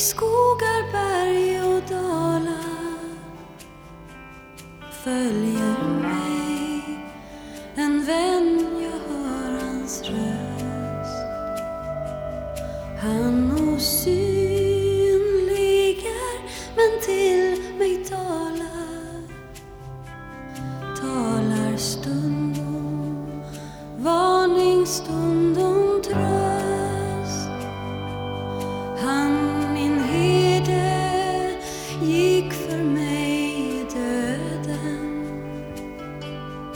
skogar, berg och dalar. Följer mig en vän, jag hör hans röst. Han osynligar men till mig talar, talar stundom, varningsstundom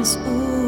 hands. Ooh.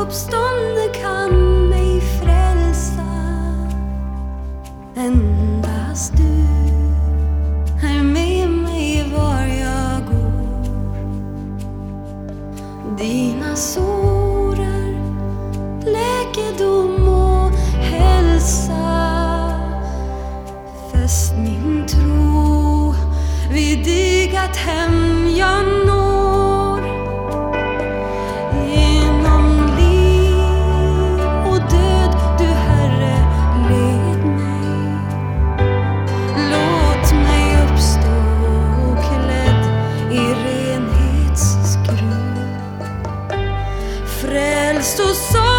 uppståndne kan mig frälsa. Endast du är med mig var jag går. Dina sår är läkedom och hälsa. Fäst min tro vid dig att hem jag når. frälst och salig